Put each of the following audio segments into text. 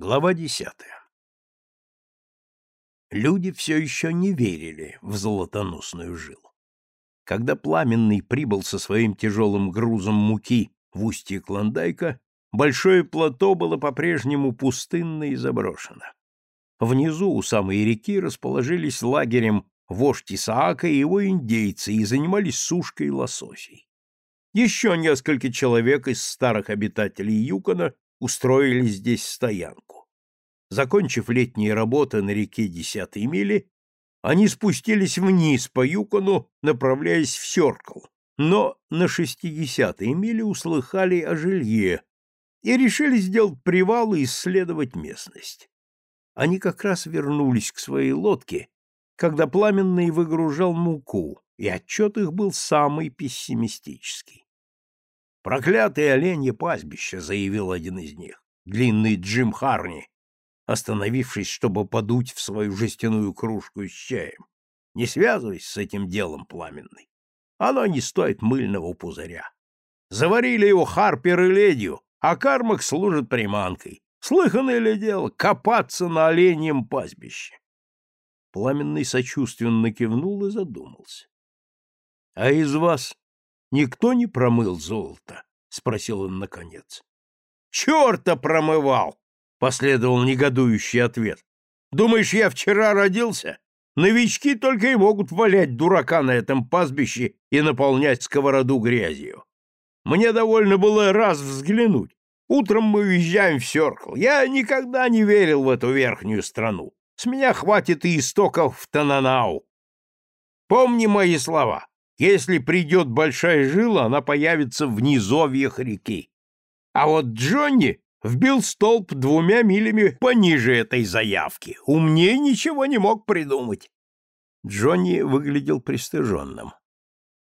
Глава десятая. Люди все еще не верили в золотоносную жилу. Когда Пламенный прибыл со своим тяжелым грузом муки в устье Клондайка, большое плато было по-прежнему пустынно и заброшено. Внизу, у самой реки, расположились лагерем вождь Исаака и его индейцы и занимались сушкой лососей. Еще несколько человек из старых обитателей Юкона устроили здесь стоянку. Закончив летние работы на реке Десятой мили, они спустились вниз по Юкону, направляясь в Сёркл, но на шестидесятой миле услыхали о жилье и решили сделать привал и исследовать местность. Они как раз вернулись к своей лодке, когда Пламенный выгружал муку, и отчет их был самый пессимистический. «Проклятые оленье пастбище», — заявил один из них, длинный Джим Харни, остановившись, чтобы подуть в свою жестяную кружку с чаем. «Не связывайся с этим делом, пламенный. Оно не стоит мыльного пузыря. Заварили его Харпер и Ледью, а Кармак служит приманкой. Слыханное ли дело копаться на оленьем пастбище?» Пламенный сочувственно кивнул и задумался. — А из вас никто не промыл золото? — спросил он наконец. — Черта промывал! — последовал негодующий ответ. — Думаешь, я вчера родился? Новички только и могут валять дурака на этом пастбище и наполнять сковороду грязью. Мне довольно было раз взглянуть. Утром мы уезжаем в Сёркл. Я никогда не верил в эту верхнюю страну. С меня хватит и истоков в Тананау. Помни мои слова. Если придет большая жила, она появится в низовьях реки. А вот Джонни вбил столб двумя милями пониже этой заявки. Умнее ничего не мог придумать. Джонни выглядел пристыженным.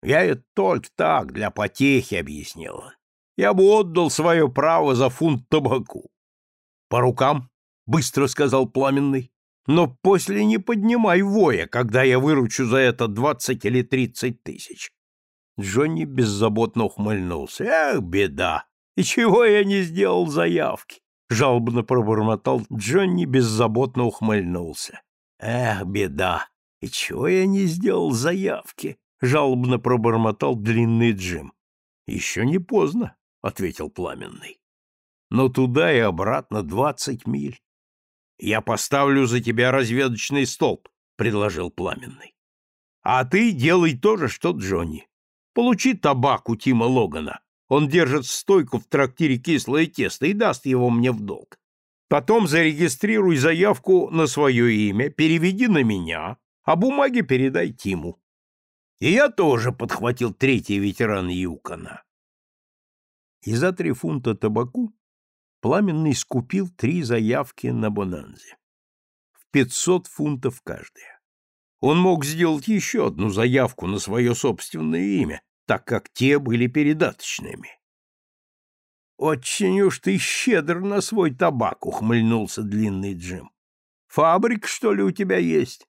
«Я это только так, для потехи», — объяснил он. «Я бы отдал свое право за фунт табаку». «По рукам?» — быстро сказал Пламенный но после не поднимай воя, когда я выручу за это двадцать или тридцать тысяч. Джонни беззаботно ухмыльнулся. Эх, беда! И чего я не сделал заявки? Жалобно пробормотал Джонни, беззаботно ухмыльнулся. Эх, беда! И чего я не сделал заявки? Жалобно пробормотал длинный Джим. Еще не поздно, ответил пламенный. Но туда и обратно двадцать миль. Я поставлю за тебя разведочный столб, предложил Пламенный. А ты делай то же, что Джонни. Получи табак у Тима Логана. Он держит стойку в трактире «Кислое тесто» и даст его мне в долг. Потом зарегистрируй заявку на свое имя, переведи на меня, а бумаги передай Тиму. И я тоже подхватил третий ветеран Юкона. И за три фунта табаку Пламенный скупил три заявки на Бонанзе. В 500 фунтов каждая. Он мог сделать еще одну заявку на свое собственное имя, так как те были передаточными. «Очень уж ты щедр на свой табак», — ухмыльнулся длинный Джим. «Фабрик, что ли, у тебя есть?»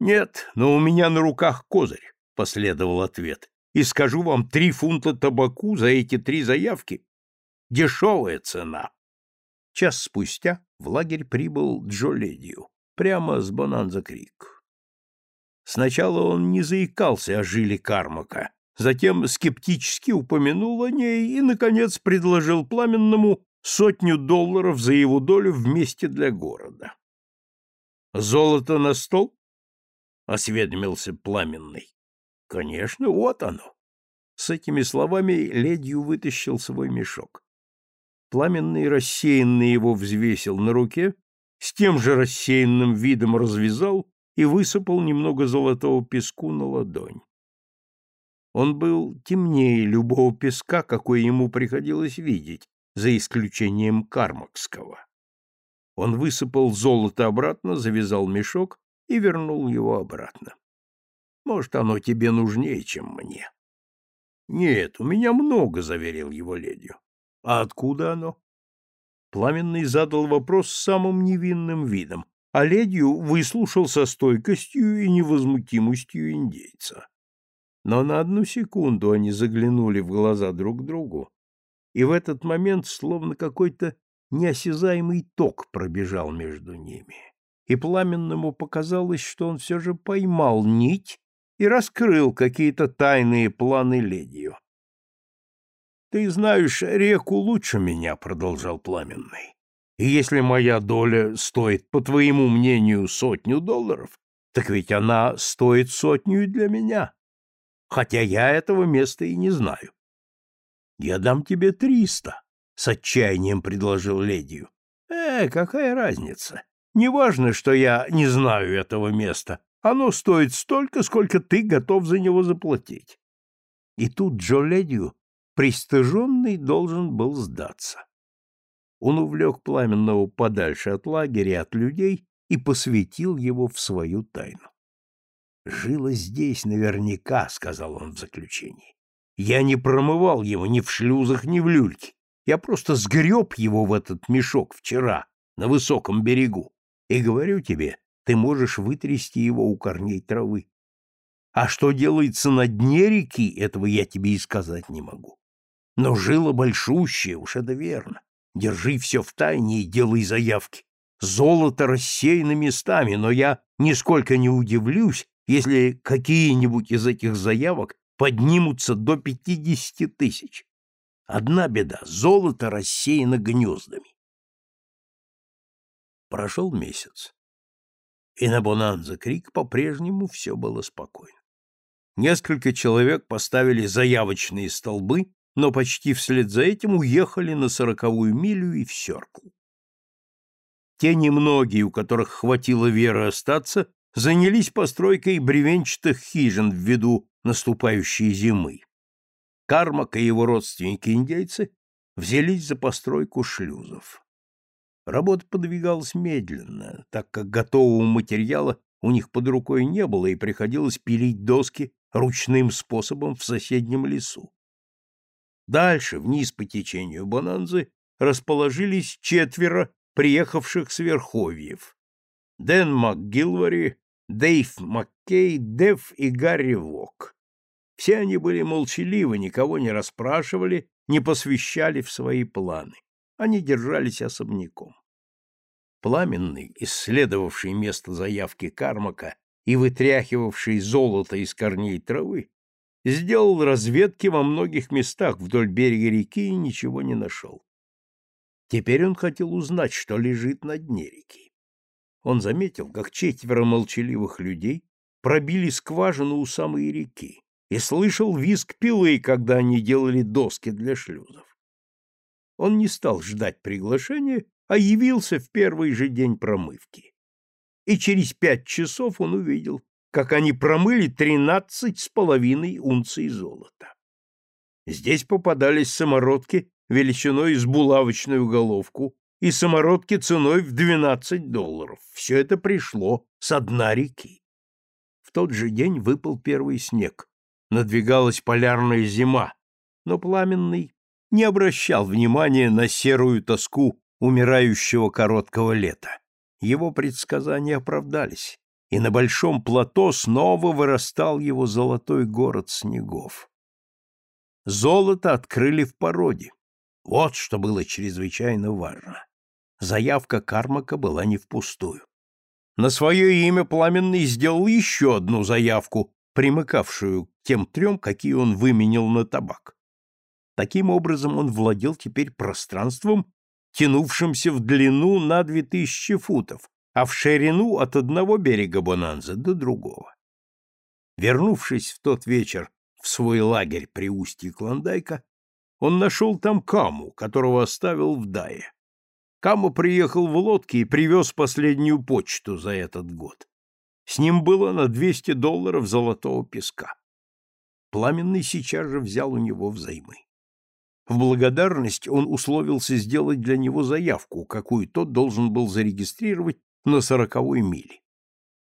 «Нет, но у меня на руках козырь», — последовал ответ. «И скажу вам, три фунта табаку за эти три заявки Дешевая цена. Час спустя в лагерь прибыл Джо Ледью, прямо с Бонанза-Крик. Сначала он не заикался о жиле Кармака, затем скептически упомянул о ней и, наконец, предложил Пламенному сотню долларов за его долю вместе для города. «Золото на стол?» — осведомился Пламенный. «Конечно, вот оно». С этими словами Ледью вытащил свой мешок. Пламенный рассеянно его взвесил на руке, с тем же рассеянным видом развязал и высыпал немного золотого песку на ладонь. Он был темнее любого песка, какой ему приходилось видеть, за исключением кармакского. Он высыпал золото обратно, завязал мешок и вернул его обратно. Может, оно тебе нужнее, чем мне. — Нет, у меня много, — заверил его ледью. А откуда оно? Пламенный задал вопрос самым невинным видом, а ледью выслушал со стойкостью и невозмутимостью индейца. Но на одну секунду они заглянули в глаза друг другу, и в этот момент, словно какой-то неосязаемый ток пробежал между ними, и Пламенному показалось, что он все же поймал нить и раскрыл какие-то тайные планы Ледию. «Ты знаешь реку лучше меня», — продолжал Пламенный. «И если моя доля стоит, по твоему мнению, сотню долларов, так ведь она стоит сотню и для меня, хотя я этого места и не знаю. Я дам тебе триста, — с отчаянием предложил Ледию. Э, какая разница? Неважно, что я не знаю этого места. Оно стоит столько, сколько ты готов за него заплатить. И тут Джо Ледию, пристыженный, должен был сдаться. Он увлек пламенного подальше от лагеря, от людей и посвятил его в свою тайну. «Жило здесь наверняка», — сказал он в заключении. «Я не промывал его ни в шлюзах, ни в люльке. Я просто сгреб его в этот мешок вчера на высоком берегу. И говорю тебе, ты можешь вытрясти его у корней травы. А что делается на дне реки, этого я тебе и сказать не могу. Но жило большущее, уж это верно. Держи все в тайне и делай заявки. Золото рассеяно местами, но я нисколько не удивлюсь, если какие-нибудь из этих заявок поднимутся до пятидесяти тысяч. Одна беда — золото рассеяно гнездами. Прошел месяц. И на Бонанза-Крик по-прежнему все было спокойно. Несколько человек поставили заявочные столбы, но почти вслед за этим уехали на сороковую милю и в Сёркл. Те немногие, у которых хватило веры остаться, занялись постройкой бревенчатых хижин в виду наступающей зимы. Кармак и его родственники-индейцы взялись за постройку шлюзов. Работа подвигалась медленно, так как готового материала у них под рукой не было и приходилось пилить доски ручным способом в соседнем лесу. Дальше, вниз по течению Бонанзы, расположились четверо приехавших с Верховьев. Дэн МакГилвари, Дэйв Маккей, Дев и Гарри Вок. Все они были молчаливы, никого не расспрашивали, не посвящали в свои планы. Они держались особняком. Пламенный, исследовавший место заявки Кармака и вытряхивавший золото из корней травы, сделал разведки во многих местах вдоль берега реки и ничего не нашел. Теперь он хотел узнать, что лежит на дне реки. Он заметил, как четверо молчаливых людей пробили скважину у самой реки и слышал визг пилы, когда они делали доски для шлюзов. Он не стал ждать приглашения, а явился в первый же день промывки. И через пять часов он увидел, как они промыли тринадцать с половиной унций золота. Здесь попадались самородки величиной с булавочную головку и самородки ценой в двенадцать долларов. Все это пришло с дна реки. В тот же день выпал первый снег. Надвигалась полярная зима, но Пламенный не обращал внимания на серую тоску умирающего короткого лета. Его предсказания оправдались, и на большом плато снова вырастал его золотой город снегов. Золото открыли в породе. Вот что было чрезвычайно важно. Заявка Кармака была не впустую. На свое имя Пламенный сделал еще одну заявку, примыкавшую к тем трем, какие он выменил на табак. Таким образом, он владел теперь пространством, тянувшимся в длину на две тысячи футов, а в ширину от одного берега Бонанза до другого. Вернувшись в тот вечер в свой лагерь при устье Клондайка, он нашел там Каму, которого оставил в Дае. Кама приехал в лодке и привез последнюю почту за этот год. С ним было на 200 долларов золотого песка. Пламенный сейчас же взял у него взаймы. В благодарность он условился сделать для него заявку, какую тот должен был зарегистрировать на сороковой миле.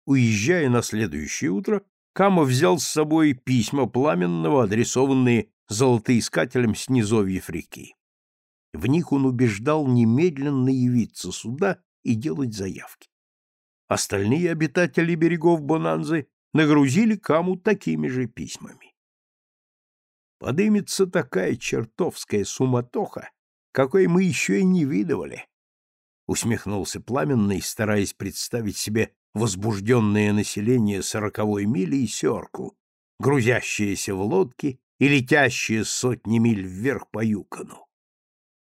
Уезжая на следующее утро, Кама взял с собой письма Пламенного, адресованные золотоискателям с низовьев реки. В них он убеждал немедленно явиться сюда и делать заявки. Остальные обитатели берегов Бонанзы нагрузили Каму такими же письмами. Подымется такая чертовская суматоха, какой мы еще и не видывали. Усмехнулся пламенный, стараясь представить себе возбужденное население сороковой мили и Сёркл, грузящееся в лодки и летящее сотни миль вверх по Юкону.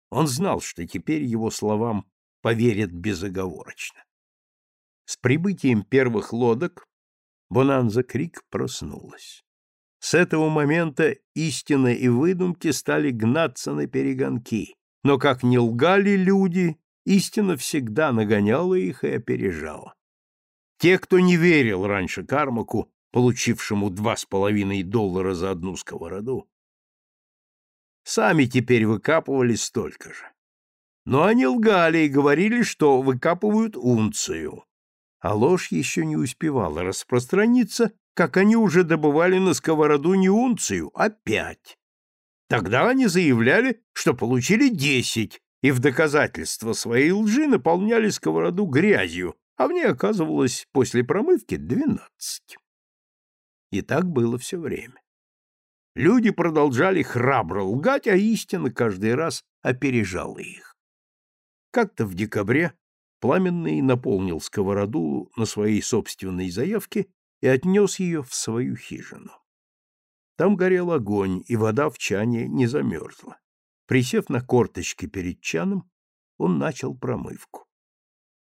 Он знал, что теперь его словам поверят безоговорочно. С прибытием первых лодок Бонанза Крик проснулась. С этого момента истина и выдумки стали гнаться на перегонки, но как не лгали люди, истина всегда нагоняла их и опережала. Те, кто не верил раньше Кармаку, получившему два с половиной доллара за одну сковороду, сами теперь выкапывали столько же. Но они лгали и говорили, что выкапывают унцию. А ложь еще не успевала распространиться, как они уже добывали на сковороду не унцию, а пять. Тогда они заявляли, что получили десять, и в доказательство своей лжи наполняли сковороду грязью, а в ней оказывалось после промывки двенадцать. И так было все время. Люди продолжали храбро лгать, а истина каждый раз опережала их. Как-то в декабре Пламенный наполнил сковороду на своей собственной заявке и отнес ее в свою хижину. Там горел огонь, и вода в чане не замерзла. Присев на корточки перед чаном, он начал промывку.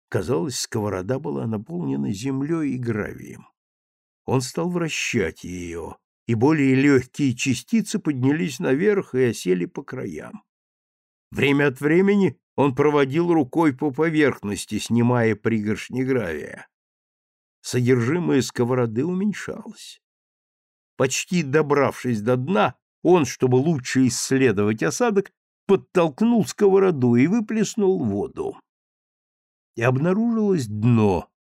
Казалось, сковорода была наполнена землей и гравием. Он стал вращать ее, и более легкие частицы поднялись наверх и осели по краям. Время от времени он проводил рукой по поверхности, снимая пригоршни гравия. Содержимое сковороды уменьшалось. Почти добравшись до дна, он, чтобы лучше исследовать осадок, подтолкнул сковороду и выплеснул воду. И обнаружилось дно,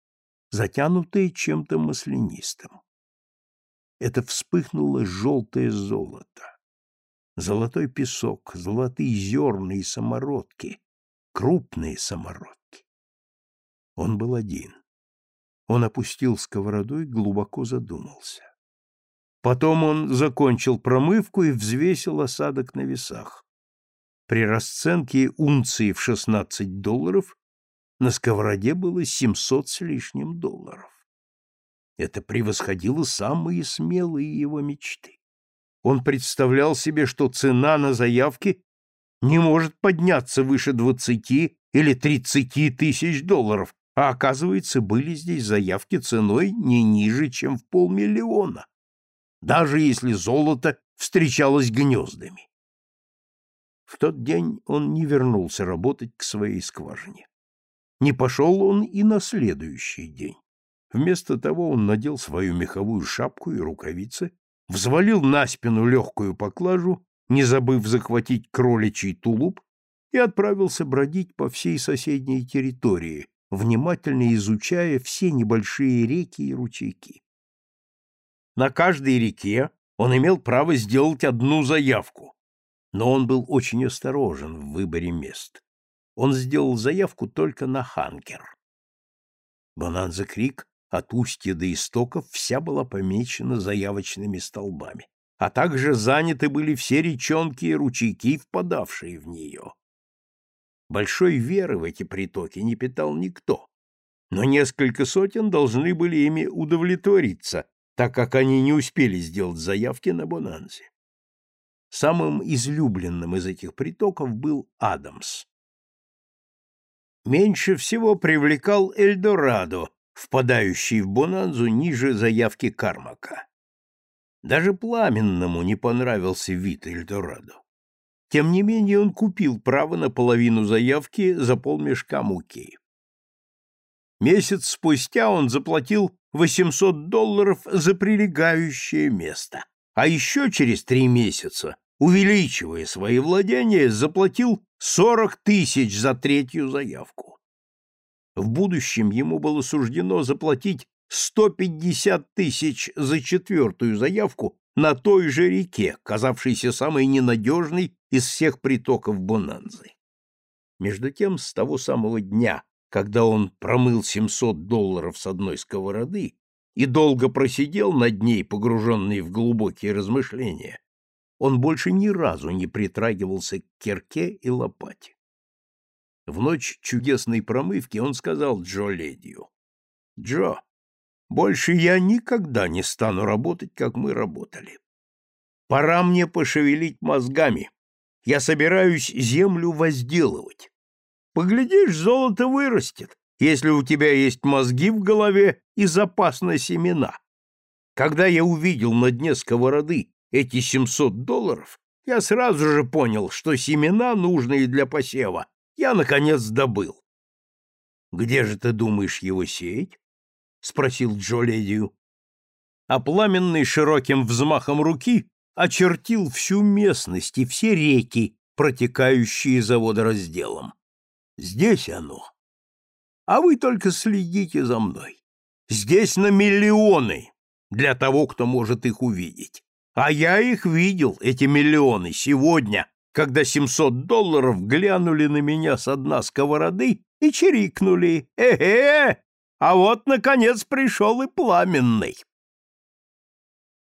затянутое чем-то маслянистым. Это вспыхнуло желтое золото. Золотой песок, золотые зерна и самородки, крупные самородки. Он был один. Он опустил сковороду и глубоко задумался. Потом он закончил промывку и взвесил осадок на весах. При расценке унции в 16 долларов на сковороде было 700 с лишним долларов. Это превосходило самые смелые его мечты. Он представлял себе, что цена на заявки не может подняться выше 20 или 30 тысяч долларов, а оказывается, были здесь заявки ценой не ниже, чем в полмиллиона, даже если золото встречалось гнездами. В тот день он не вернулся работать к своей скважине. Не пошел он и на следующий день. Вместо того он надел свою меховую шапку и рукавицы, взвалил на спину легкую поклажу, не забыв захватить кроличий тулуп, и отправился бродить по всей соседней территории, внимательно изучая все небольшие реки и ручейки. На каждой реке он имел право сделать одну заявку, но он был очень осторожен в выборе мест. Он сделал заявку только на Ханкер. Бонанза Крик от устья до истоков вся была помечена заявочными столбами, а также заняты были все речонки и ручейки, впадавшие в нее. Большой веры в эти притоки не питал никто, но несколько сотен должны были ими удовлетвориться, так как они не успели сделать заявки на Бонанзе. Самым излюбленным из этих притоков был Адамс. Меньше всего привлекал Эльдорадо, впадающий в Бонанзу ниже заявки Кармака. Даже Пламенному не понравился вид Эльдорадо. Тем не менее он купил право на половину заявки за полмешка муки. Месяц спустя он заплатил 800 долларов за прилегающее место, а еще через три месяца, увеличивая свои владения, заплатил 40 тысяч за третью заявку. В будущем ему было суждено заплатить 150 тысяч за четвертую заявку на той же реке, казавшейся самой ненадежной из всех притоков Бонанзы. Между тем, с того самого дня, когда он промыл 700 долларов с одной сковороды и долго просидел над ней, погруженный в глубокие размышления, он больше ни разу не притрагивался к кирке и лопате. В ночь чудесной промывки он сказал Джо Ледию. «Джо, больше я никогда не стану работать, как мы работали. Пора мне пошевелить мозгами. Я собираюсь землю возделывать. Поглядишь, золото вырастет, если у тебя есть мозги в голове и запас на семена. Когда я увидел на дне сковороды эти 700 долларов, я сразу же понял, что семена, нужные для посева, я, наконец, добыл. — Где же ты думаешь его сеять? — спросил Джо Ледию. А пламенный широким взмахом руки очертил всю местность и все реки, протекающие за водоразделом. Здесь оно. А вы только следите за мной. Здесь на миллионы для того, кто может их увидеть. А я их видел, эти миллионы, сегодня, когда 700 долларов глянули на меня с дна сковороды и чирикнули. «Э-э! А вот, наконец, пришел и пламенный!»